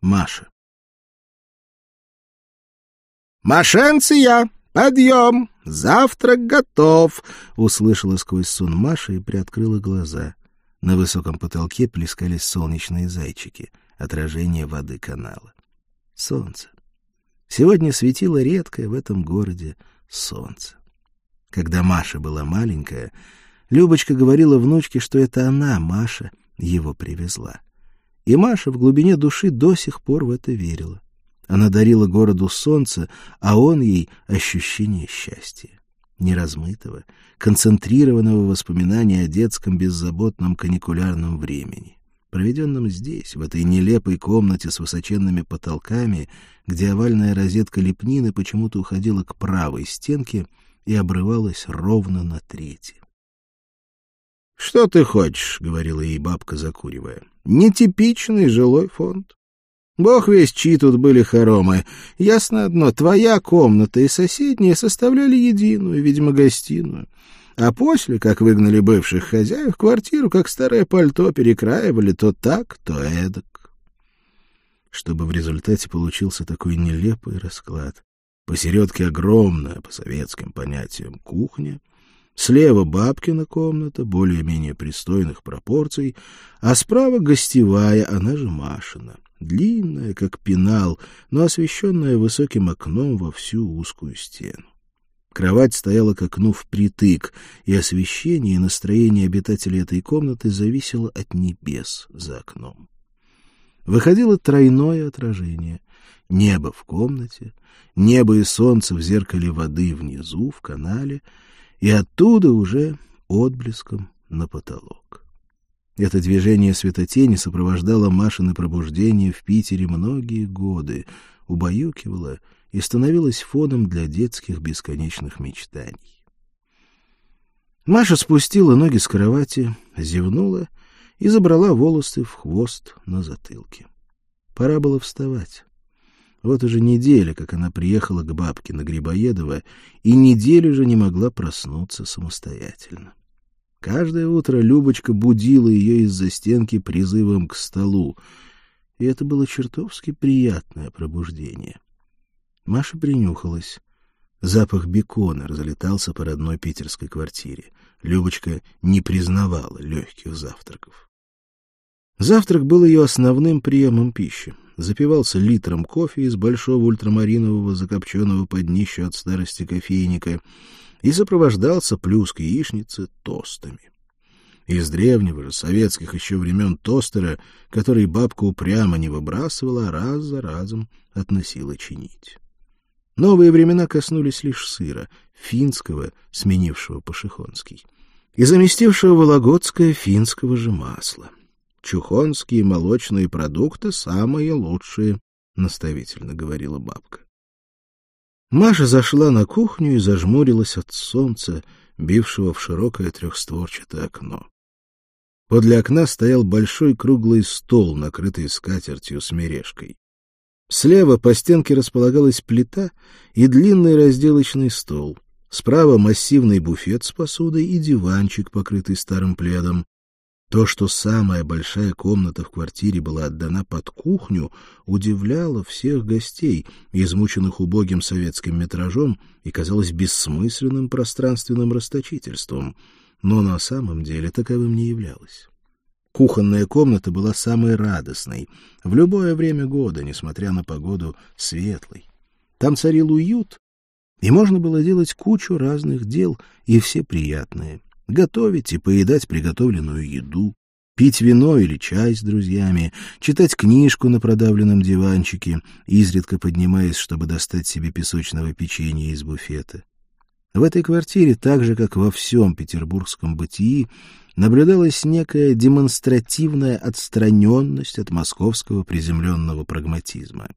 Маша. «Машенция! Подъем! Завтрак готов!» — услышала сквозь сон Маша и приоткрыла глаза. На высоком потолке плескались солнечные зайчики, отражение воды канала. Солнце. Сегодня светило редкое в этом городе солнце. Когда Маша была маленькая, Любочка говорила внучке, что это она, Маша, его привезла. И Маша в глубине души до сих пор в это верила. Она дарила городу солнце, а он ей ощущение счастья. Неразмытого, концентрированного воспоминания о детском беззаботном каникулярном времени, проведенном здесь, в этой нелепой комнате с высоченными потолками, где овальная розетка лепнины почему-то уходила к правой стенке и обрывалась ровно на трети. — Что ты хочешь? — говорила ей бабка, закуривая. — Нетипичный жилой фонд. Бог весь, чьи тут были хоромы. Ясно одно, твоя комната и соседняя составляли единую, видимо, гостиную. А после, как выгнали бывших хозяев, квартиру, как старое пальто, перекраивали то так, то эдак. Чтобы в результате получился такой нелепый расклад. Посередке огромная, по советским понятиям, кухня, Слева бабкина комната, более-менее пристойных пропорций, а справа гостевая, она же Машина длинная, как пенал, но освещенная высоким окном во всю узкую стену. Кровать стояла к окну впритык, и освещение и настроение обитателей этой комнаты зависело от небес за окном. Выходило тройное отражение. Небо в комнате, небо и солнце в зеркале воды внизу, в канале, и оттуда уже отблеском на потолок. Это движение светотени сопровождало Машины пробуждение в Питере многие годы, убаюкивало и становилось фоном для детских бесконечных мечтаний. Маша спустила ноги с кровати, зевнула и забрала волосы в хвост на затылке. Пора было вставать. Вот уже неделя, как она приехала к бабке на Грибоедова, и неделю же не могла проснуться самостоятельно. Каждое утро Любочка будила ее из-за стенки призывом к столу, и это было чертовски приятное пробуждение. Маша принюхалась. Запах бекона разлетался по родной питерской квартире. Любочка не признавала легких завтраков. Завтрак был ее основным приемом пищи. Запивался литром кофе из большого ультрамаринового закопченного под днищу от старости кофейника — и сопровождался плюс к яичнице тостами. Из древнего же советских еще времен тостера, который бабка упрямо не выбрасывала, а раз за разом относила чинить. Новые времена коснулись лишь сыра, финского, сменившего пашихонский, и заместившего вологодское финского же масла. Чухонские молочные продукты самые лучшие, — наставительно говорила бабка. Маша зашла на кухню и зажмурилась от солнца, бившего в широкое трехстворчатое окно. Подле окна стоял большой круглый стол, накрытый скатертью с мережкой. Слева по стенке располагалась плита и длинный разделочный стол. Справа массивный буфет с посудой и диванчик, покрытый старым пледом. То, что самая большая комната в квартире была отдана под кухню, удивляло всех гостей, измученных убогим советским метражом и казалось бессмысленным пространственным расточительством, но на самом деле таковым не являлось. Кухонная комната была самой радостной, в любое время года, несмотря на погоду, светлой. Там царил уют, и можно было делать кучу разных дел, и все приятные — готовить и поедать приготовленную еду, пить вино или чай с друзьями, читать книжку на продавленном диванчике, изредка поднимаясь, чтобы достать себе песочного печенья из буфета. В этой квартире, так же, как во всем петербургском бытии, наблюдалась некая демонстративная отстраненность от московского приземленного прагматизма.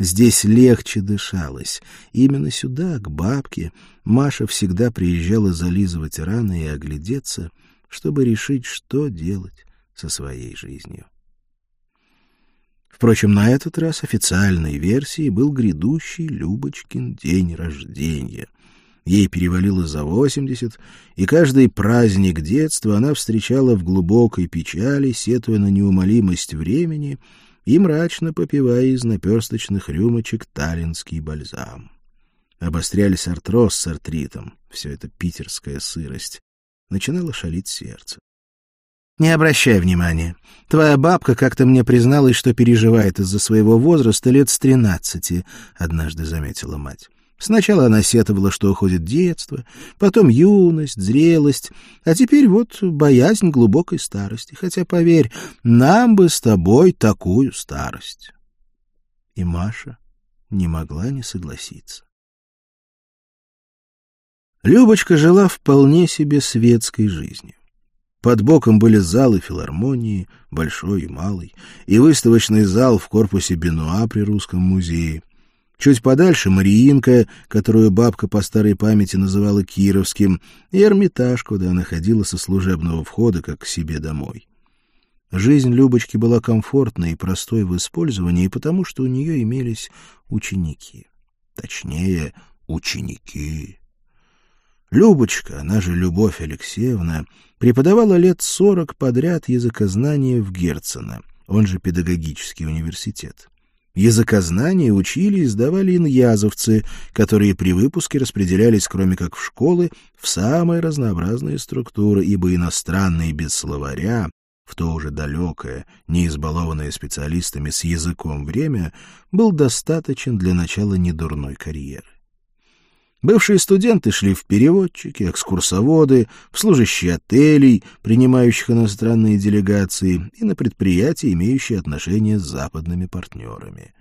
Здесь легче дышалось. Именно сюда, к бабке, Маша всегда приезжала зализывать раны и оглядеться, чтобы решить, что делать со своей жизнью. Впрочем, на этот раз официальной версией был грядущий Любочкин день рождения. Ей перевалило за восемьдесят, и каждый праздник детства она встречала в глубокой печали, сетуя на неумолимость времени — и мрачно попивая из наперсточных рюмочек таллинский бальзам. Обострялись артроз с артритом, все это питерская сырость. Начинало шалить сердце. «Не обращай внимания. Твоя бабка как-то мне призналась, что переживает из-за своего возраста лет с тринадцати», — однажды заметила мать. Сначала она сетовала, что уходит детство, потом юность, зрелость, а теперь вот боязнь глубокой старости. Хотя, поверь, нам бы с тобой такую старость. И Маша не могла не согласиться. Любочка жила вполне себе светской жизнью. Под боком были залы филармонии, большой и малый, и выставочный зал в корпусе Бенуа при Русском музее. Чуть подальше Мариинка, которую бабка по старой памяти называла Кировским, и Эрмитаж, куда она ходила со служебного входа, как к себе домой. Жизнь Любочки была комфортной и простой в использовании, потому что у нее имелись ученики. Точнее, ученики. Любочка, она же Любовь Алексеевна, преподавала лет сорок подряд языкознание в Герцена, он же педагогический университет. Языкознание учили и сдавали иньязовцы, которые при выпуске распределялись, кроме как в школы, в самые разнообразные структуры, ибо иностранные без словаря, в то уже далекое, не избалованное специалистами с языком время, был достаточен для начала недурной карьеры. Бывшие студенты шли в переводчики, экскурсоводы, в служащие отелей, принимающих иностранные делегации, и на предприятия, имеющие отношения с западными партнерами.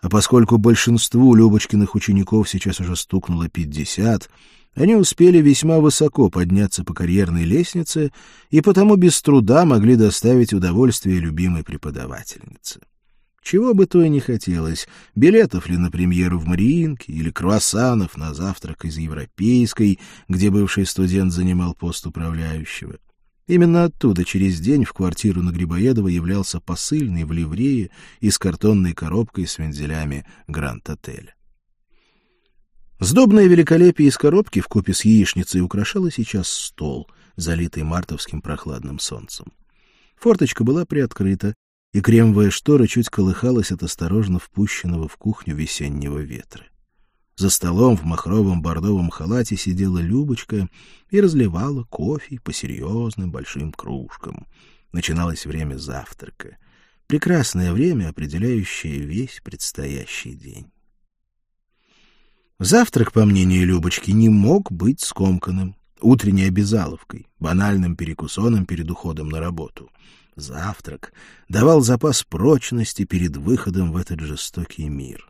А поскольку большинству Любочкиных учеников сейчас уже стукнуло пятьдесят, они успели весьма высоко подняться по карьерной лестнице и потому без труда могли доставить удовольствие любимой преподавательнице. Чего бы то и не хотелось, билетов ли на премьеру в Мариинке или круассанов на завтрак из Европейской, где бывший студент занимал пост управляющего. Именно оттуда через день в квартиру на Грибоедова являлся посыльный в ливрее и с картонной коробкой с вензелями Гранд-отеля. Сдобное великолепие из коробки в купе с яичницей украшало сейчас стол, залитый мартовским прохладным солнцем. Форточка была приоткрыта, и кремовая штора чуть колыхалась от осторожно впущенного в кухню весеннего ветра. За столом в махровом бордовом халате сидела Любочка и разливала кофе по серьезным большим кружкам. Начиналось время завтрака. Прекрасное время, определяющее весь предстоящий день. Завтрак, по мнению Любочки, не мог быть скомканным, утренней обязаловкой, банальным перекусоном перед уходом на работу — Завтрак давал запас прочности перед выходом в этот жестокий мир.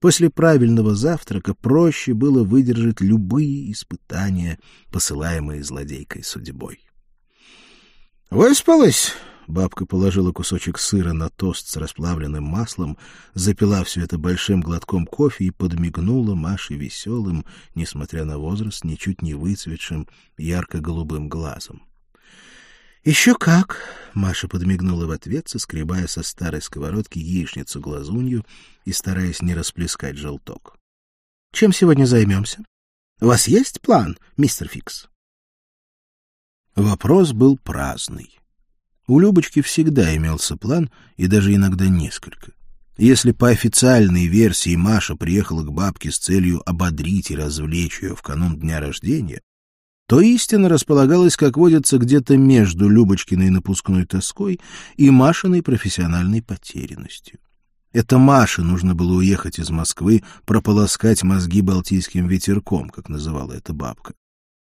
После правильного завтрака проще было выдержать любые испытания, посылаемые злодейкой судьбой. «Выспалась?» — бабка положила кусочек сыра на тост с расплавленным маслом, запила все это большим глотком кофе и подмигнула Маше веселым, несмотря на возраст, ничуть не выцветшим, ярко-голубым глазом. «Еще как!» — Маша подмигнула в ответ, соскребая со старой сковородки яичницу-глазунью и стараясь не расплескать желток. «Чем сегодня займемся? У вас есть план, мистер Фикс?» Вопрос был праздный. У Любочки всегда имелся план, и даже иногда несколько. Если по официальной версии Маша приехала к бабке с целью ободрить и развлечь ее в канун дня рождения, то истина располагалась, как водится, где-то между Любочкиной напускной тоской и Машиной профессиональной потерянностью. Это Маше нужно было уехать из Москвы, прополоскать мозги балтийским ветерком, как называла эта бабка.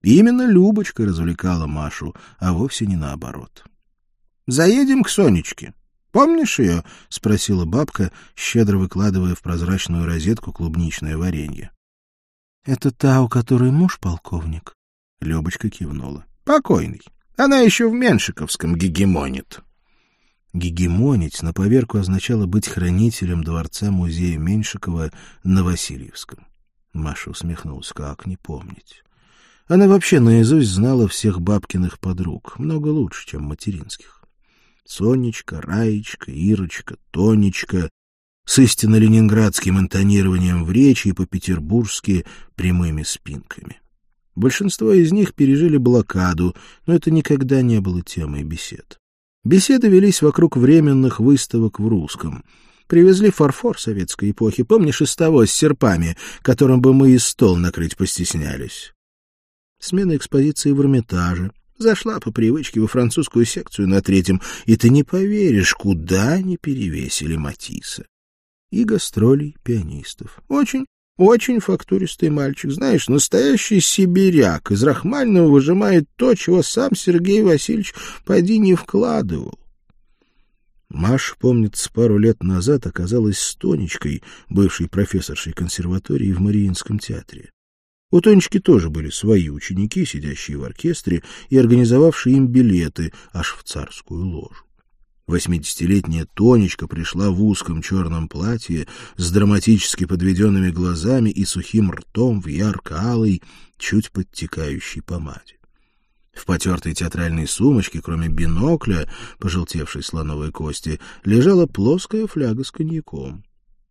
И именно Любочка развлекала Машу, а вовсе не наоборот. «Заедем к Сонечке. Помнишь ее?» — спросила бабка, щедро выкладывая в прозрачную розетку клубничное варенье. «Это та, у которой муж полковник?» Любочка кивнула. Покойный. Она еще в Меншиковском гегемонит. Гегемонить на поверку означало быть хранителем дворца-музея Меньшикова на Васильевском. Маша усмехнулась. Как не помнить? Она вообще наизусть знала всех бабкиных подруг, много лучше, чем материнских. Сонечка, Раечка, Ирочка, Тонечка, с истинно ленинградским интонированием в речи и по-петербургски прямыми спинками. Большинство из них пережили блокаду, но это никогда не было темой бесед. Беседы велись вокруг временных выставок в русском. Привезли фарфор советской эпохи, помнишь, из того, с серпами, которым бы мы и стол накрыть постеснялись. Смена экспозиции в Эрмитаже. Зашла по привычке во французскую секцию на третьем, и ты не поверишь, куда они перевесили Матисса. И гастролей пианистов. Очень очень фактуристый мальчик, знаешь, настоящий сибиряк. Из Рахмального выжимает то, чего сам Сергей Васильевич поди не вкладывал. Маша, помнится, пару лет назад оказалась с Тонечкой, бывшей профессоршей консерватории в Мариинском театре. У Тонечки тоже были свои ученики, сидящие в оркестре и организовавшие им билеты аж в царскую ложу. Восьмидесятилетняя Тонечка пришла в узком черном платье с драматически подведенными глазами и сухим ртом в ярко-алой, чуть подтекающей помаде. В потертой театральной сумочке, кроме бинокля, пожелтевшей слоновой кости, лежала плоская фляга с коньяком.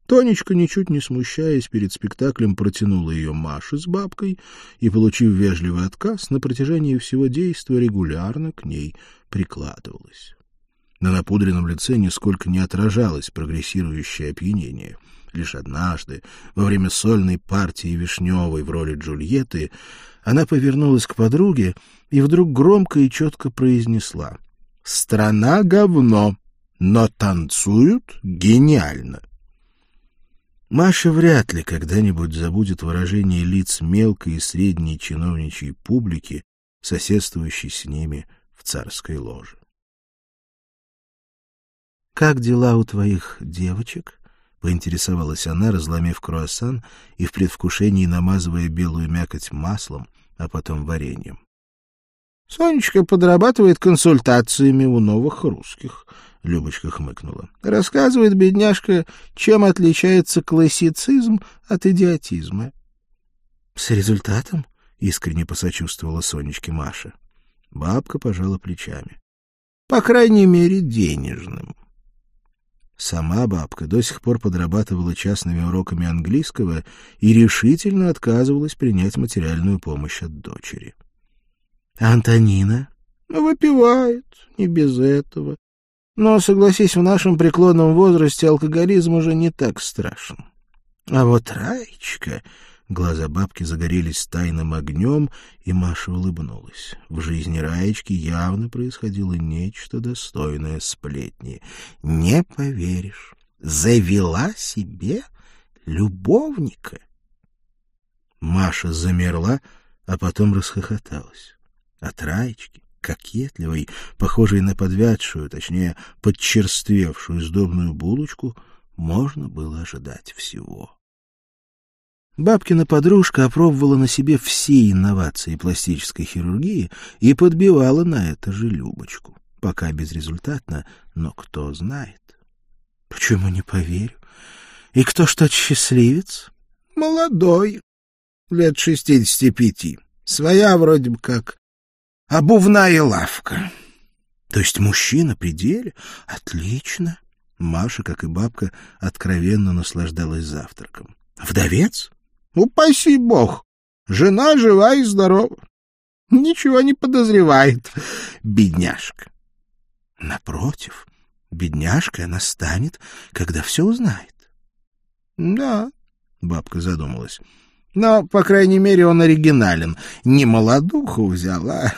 Тонечка, ничуть не смущаясь, перед спектаклем протянула ее Маше с бабкой и, получив вежливый отказ, на протяжении всего действия регулярно к ней прикладывалась. На напудренном лице нисколько не отражалось прогрессирующее опьянение. Лишь однажды, во время сольной партии Вишневой в роли Джульетты, она повернулась к подруге и вдруг громко и четко произнесла «Страна — говно, но танцуют гениально». Маша вряд ли когда-нибудь забудет выражение лиц мелкой и средней чиновничьей публики, соседствующей с ними в царской ложе. «Как дела у твоих девочек?» — поинтересовалась она, разломив круассан и в предвкушении намазывая белую мякоть маслом, а потом вареньем. «Сонечка подрабатывает консультациями у новых русских», — Любочка хмыкнула. «Рассказывает бедняжка, чем отличается классицизм от идиотизма». «С результатом?» — искренне посочувствовала Сонечке Маша. Бабка пожала плечами. «По крайней мере, денежным». Сама бабка до сих пор подрабатывала частными уроками английского и решительно отказывалась принять материальную помощь от дочери. А Антонина? Выпивает, не без этого. Но, согласись, в нашем преклонном возрасте алкоголизм уже не так страшен. А вот Раечка... Глаза бабки загорелись тайным огнем, и Маша улыбнулась. В жизни Раечки явно происходило нечто достойное сплетни. Не поверишь, завела себе любовника. Маша замерла, а потом расхохоталась. От Раечки, кокетливой, похожей на подвядшую, точнее, подчерствевшую сдобную булочку, можно было ожидать всего. Бабкина подружка опробовала на себе все инновации пластической хирургии и подбивала на это же Любочку. Пока безрезультатно, но кто знает. Почему не поверю? И кто ж тот счастливец? Молодой, лет шестидесяти пяти. Своя вроде бы как обувная лавка. То есть мужчина при деле? Отлично. Маша, как и бабка, откровенно наслаждалась завтраком. Вдовец? Упаси бог! Жена жива и здорова. Ничего не подозревает, бедняжка. Напротив, бедняжка она станет, когда все узнает. Да, бабка задумалась. Но, по крайней мере, он оригинален. Не молодуху взял, а...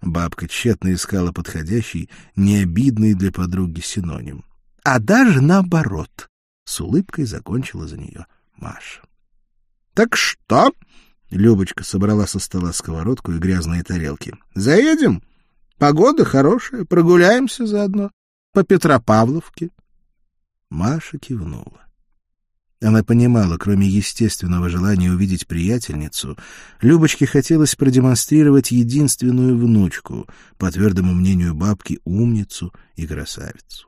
Бабка тщетно искала подходящий, необидный для подруги синоним. А даже наоборот. С улыбкой закончила за нее Маша. Так что? Любочка собрала со стола сковородку и грязные тарелки. Заедем? Погода хорошая, прогуляемся заодно по Петропавловке. Маша кивнула. Она понимала, кроме естественного желания увидеть приятельницу, Любочке хотелось продемонстрировать единственную внучку, по твердому мнению бабки, умницу и красавицу.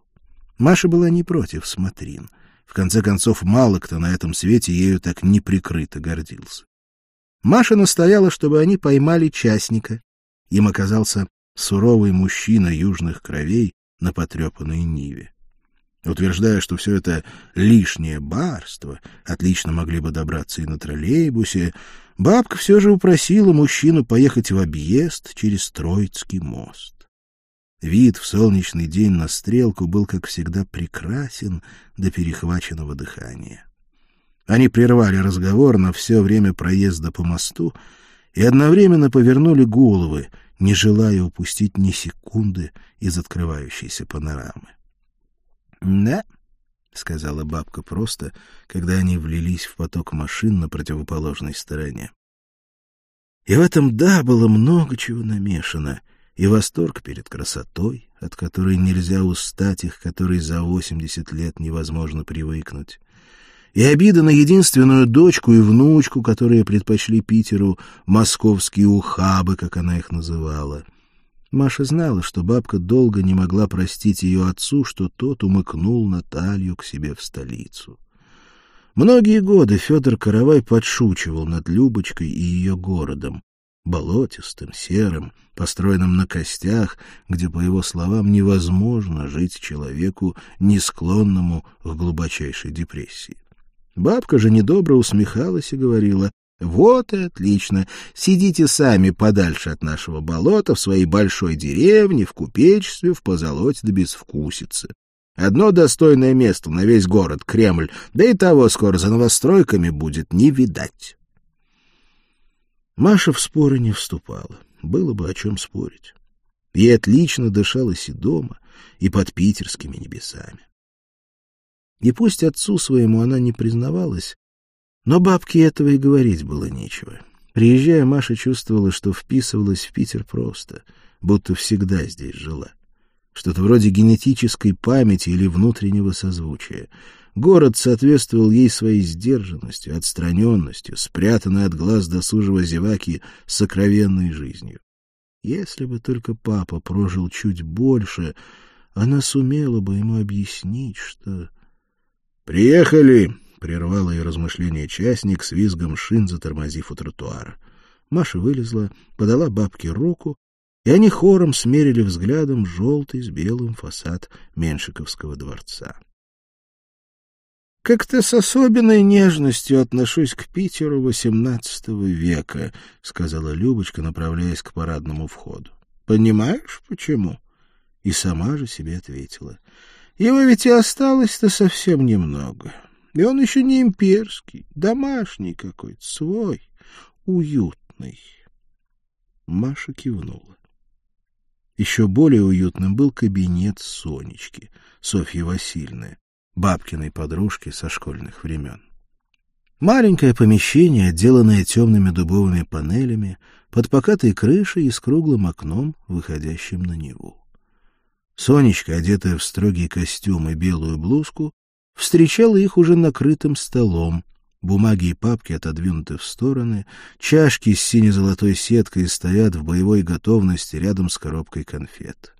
Маша была не против смотрин — в конце концов, мало кто на этом свете ею так неприкрыто гордился. Маша настояла, чтобы они поймали частника. Им оказался суровый мужчина южных кровей на потрепанной Ниве. Утверждая, что все это лишнее барство, отлично могли бы добраться и на троллейбусе, бабка все же упросила мужчину поехать в объезд через Троицкий мост. Вид в солнечный день на стрелку был, как всегда, прекрасен до перехваченного дыхания. Они прервали разговор на все время проезда по мосту и одновременно повернули головы, не желая упустить ни секунды из открывающейся панорамы. — Да, — сказала бабка просто, когда они влились в поток машин на противоположной стороне. И в этом «да» было много чего намешано, и восторг перед красотой, от которой нельзя устать, их которой за восемьдесят лет невозможно привыкнуть, и обида на единственную дочку и внучку, которые предпочли Питеру московские ухабы, как она их называла. Маша знала, что бабка долго не могла простить ее отцу, что тот умыкнул Наталью к себе в столицу. Многие годы Федор Каравай подшучивал над Любочкой и ее городом, болотистым, серым, построенным на костях, где, по его словам, невозможно жить человеку, не склонному к глубочайшей депрессии. Бабка же недобро усмехалась и говорила, «Вот и отлично. Сидите сами подальше от нашего болота, в своей большой деревне, в купечестве, в позолоте да безвкусице. Одно достойное место на весь город, Кремль, да и того скоро за новостройками будет не видать». Маша в споры не вступала. Было бы о чем спорить. Ей отлично дышалось и дома, и под питерскими небесами. И пусть отцу своему она не признавалась, но бабке этого и говорить было нечего. Приезжая, Маша чувствовала, что вписывалась в Питер просто, будто всегда здесь жила. Что-то вроде генетической памяти или внутреннего созвучия. Город соответствовал ей своей сдержанностью, отстраненностью, спрятанной от глаз досужего зеваки сокровенной жизнью. Если бы только папа прожил чуть больше, она сумела бы ему объяснить, что «Приехали!» — прервал ее размышление частник с визгом шин, затормозив у тротуара. Маша вылезла, подала бабке руку, и они хором смерили взглядом желтый с белым фасад Меншиковского дворца. «Как-то с особенной нежностью отношусь к Питеру XVIII века», — сказала Любочка, направляясь к парадному входу. «Понимаешь, почему?» И сама же себе ответила — его ведь и осталось-то совсем немного. И он еще не имперский, домашний какой-то, свой, уютный. Маша кивнула. Еще более уютным был кабинет Сонечки, Софьи Васильевны, бабкиной подружки со школьных времен. Маленькое помещение, отделанное темными дубовыми панелями, под покатой крышей и с круглым окном, выходящим на Неву. Сонечка, одетая в строгий костюм и белую блузку, встречала их уже накрытым столом. Бумаги и папки отодвинуты в стороны, чашки с сине-золотой сеткой стоят в боевой готовности рядом с коробкой конфет.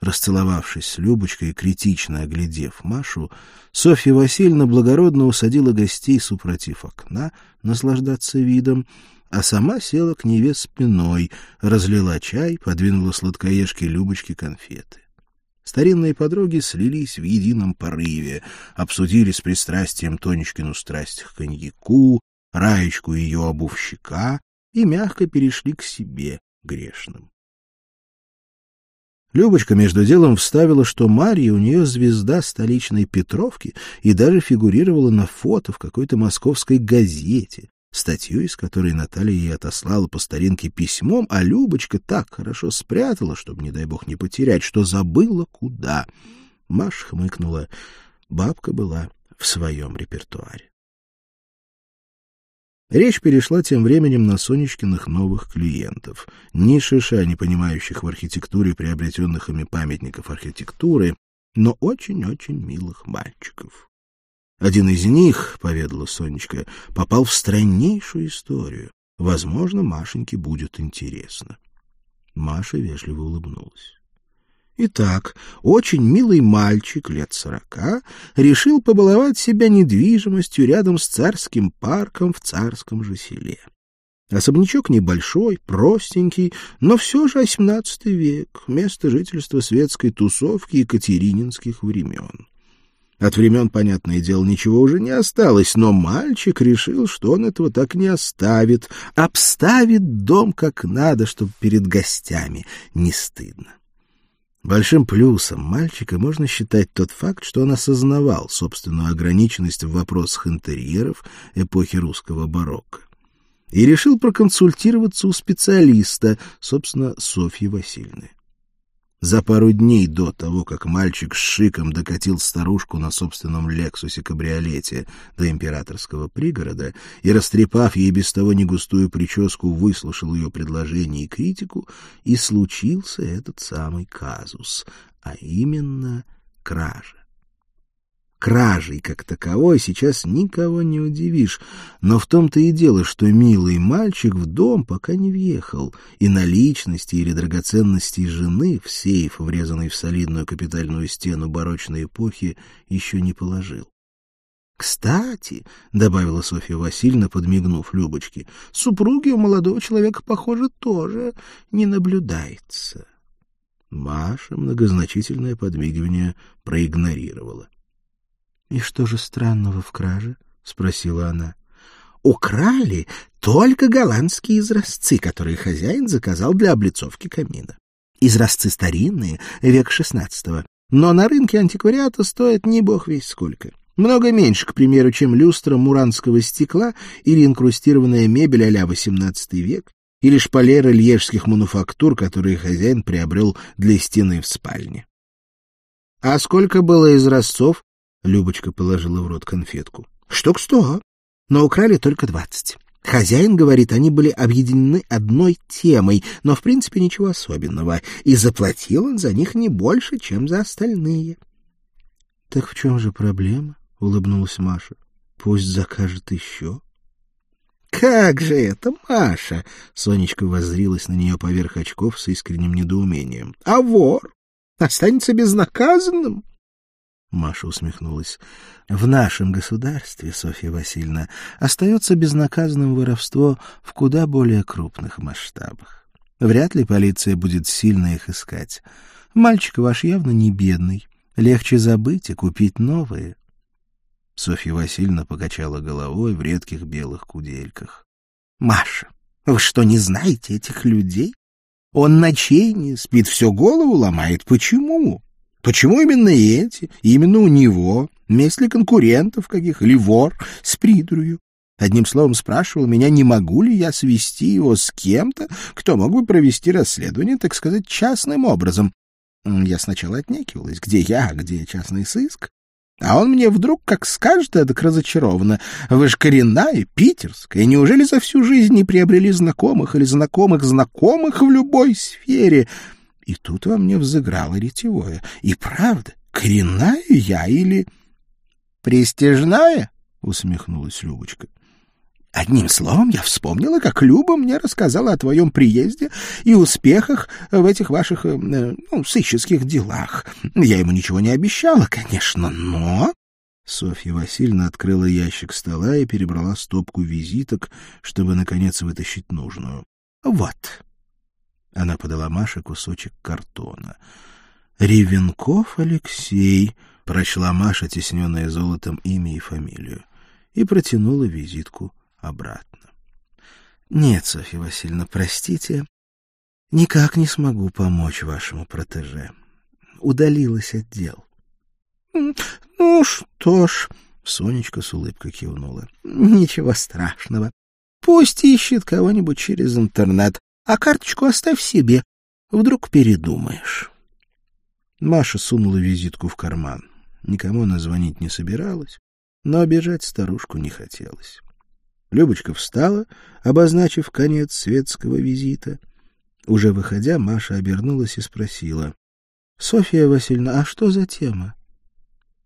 Расцеловавшись с Любочкой и критично оглядев Машу, Софья Васильевна благородно усадила гостей супротив окна наслаждаться видом, а сама села к Неве спиной, разлила чай, подвинула сладкоежке Любочке конфеты. Старинные подруги слились в едином порыве, обсудили с пристрастием Тонечкину страсть к коньяку, Раечку ее обувщика и мягко перешли к себе грешным. Любочка между делом вставила, что Марья у нее звезда столичной Петровки и даже фигурировала на фото в какой-то московской газете, статью из которой Наталья ей отослала по старинке письмом, а Любочка так хорошо спрятала, чтобы, не дай бог, не потерять, что забыла куда. Маша хмыкнула. Бабка была в своем репертуаре. Речь перешла тем временем на Сонечкиных новых клиентов. Ни шиша не понимающих в архитектуре приобретенных ими памятников архитектуры, но очень-очень милых мальчиков. Один из них, — поведала Сонечка, — попал в страннейшую историю. Возможно, Машеньке будет интересно. Маша вежливо улыбнулась. Итак, очень милый мальчик лет сорока решил побаловать себя недвижимостью рядом с царским парком в царском же селе. Особнячок небольшой, простенький, но все же XVIII век, место жительства светской тусовки екатерининских времен. От времен, понятное дело, ничего уже не осталось, но мальчик решил, что он этого так не оставит, обставит дом как надо, чтобы перед гостями не стыдно. Большим плюсом мальчика можно считать тот факт, что он осознавал собственную ограниченность в вопросах интерьеров эпохи русского барокко и решил проконсультироваться у специалиста, собственно, Софьи Васильевны. За пару дней до того, как мальчик с шиком докатил старушку на собственном «Лексусе-кабриолете» до императорского пригорода и, растрепав ей без того негустую прическу, выслушал ее предложение и критику, и случился этот самый казус, а именно кража. Кражей как таковой сейчас никого не удивишь, но в том-то и дело, что милый мальчик в дом пока не въехал, и наличности или драгоценностей жены в сейф, врезанный в солидную капитальную стену барочной эпохи, еще не положил. «Кстати», — добавила Софья Васильевна, подмигнув Любочке, — «супруги у молодого человека, похоже, тоже не наблюдается». Маша многозначительное подмигивание проигнорировала. — И что же странного в краже? — спросила она. — Украли только голландские изразцы, которые хозяин заказал для облицовки камина. Изразцы старинные, век шестнадцатого, но на рынке антиквариата стоят не бог весь сколько. Много меньше, к примеру, чем люстра муранского стекла или инкрустированная мебель а-ля XVIII век, или шпалеры льежских мануфактур, которые хозяин приобрел для стены в спальне. — А сколько было изразцов? Любочка положила в рот конфетку. Штук сто, но украли только двадцать. Хозяин говорит, они были объединены одной темой, но в принципе ничего особенного, и заплатил он за них не больше, чем за остальные. — Так в чем же проблема? — улыбнулась Маша. — Пусть закажет еще. — Как же это, Маша? — Сонечка воззрилась на нее поверх очков с искренним недоумением. — А вор останется безнаказанным? — Маша усмехнулась. В нашем государстве, Софья Васильевна, остается безнаказанным воровство в куда более крупных масштабах. Вряд ли полиция будет сильно их искать. Мальчик ваш явно не бедный. Легче забыть и купить новые. Софья Васильевна покачала головой в редких белых кудельках. — Маша, вы что, не знаете этих людей? Он ночей не спит, все голову ломает. Почему? Почему именно эти, именно у него? Ли конкурентов каких, или вор с придурью? Одним словом, спрашивал меня, не могу ли я свести его с кем-то, кто мог бы провести расследование, так сказать, частным образом. Я сначала отнекивалась, где я, где частный сыск. А он мне вдруг, как скажет, эдак разочарованно, вы ж коренная, питерская, неужели за всю жизнь не приобрели знакомых или знакомых знакомых в любой сфере? И тут во мне взыграло ретевое. И правда, коренная я или... — Престижная? — усмехнулась Любочка. Одним словом, я вспомнила, как Люба мне рассказала о твоем приезде и успехах в этих ваших, э, ну, сыщеских делах. Я ему ничего не обещала, конечно, но... Софья Васильевна открыла ящик стола и перебрала стопку визиток, чтобы, наконец, вытащить нужную. Вот, она подала Маше кусочек картона. «Ревенков Алексей», — прочла Маша, тесненное золотом имя и фамилию, и протянула визитку обратно. «Нет, Софья Васильевна, простите, никак не смогу помочь вашему протеже. Удалилась от дел». «Ну что ж», — Сонечка с улыбкой кивнула, — «ничего страшного. Пусть ищет кого-нибудь через интернет а карточку оставь себе. Вдруг передумаешь. Маша сунула визитку в карман. Никому она звонить не собиралась, но обижать старушку не хотелось. Любочка встала, обозначив конец светского визита. Уже выходя, Маша обернулась и спросила. — Софья Васильевна, а что за тема?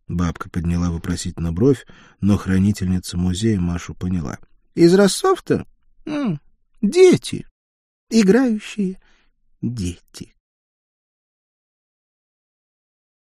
Бабка подняла вопросительно бровь, но хранительница музея Машу поняла. — Из Ростов-то? Дети играющие дети.